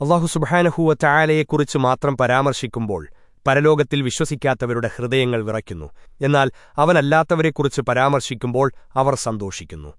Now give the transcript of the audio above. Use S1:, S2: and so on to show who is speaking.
S1: അള്ളാഹു സുബാനഹുവ ചായാലയെക്കുറിച്ച് മാത്രം പരാമർശിക്കുമ്പോൾ പരലോകത്തിൽ വിശ്വസിക്കാത്തവരുടെ ഹൃദയങ്ങൾ വിറയ്ക്കുന്നു. എന്നാൽ അവനല്ലാത്തവരെക്കുറിച്ച് പരാമർശിക്കുമ്പോൾ അവർ സന്തോഷിക്കുന്നു.